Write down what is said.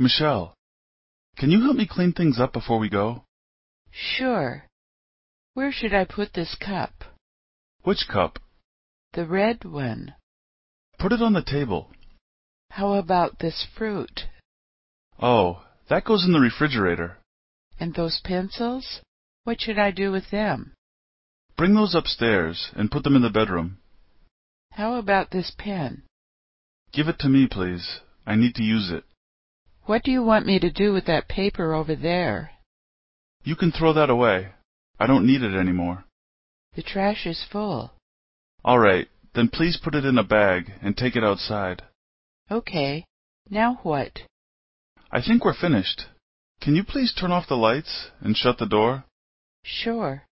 Michelle, can you help me clean things up before we go? Sure. Where should I put this cup? Which cup? The red one. Put it on the table. How about this fruit? Oh, that goes in the refrigerator. And those pencils? What should I do with them? Bring those upstairs and put them in the bedroom. How about this pen? Give it to me, please. I need to use it. What do you want me to do with that paper over there? You can throw that away. I don't need it any more. The trash is full. All right, then please put it in a bag and take it outside. Okay. Now what? I think we're finished. Can you please turn off the lights and shut the door? Sure.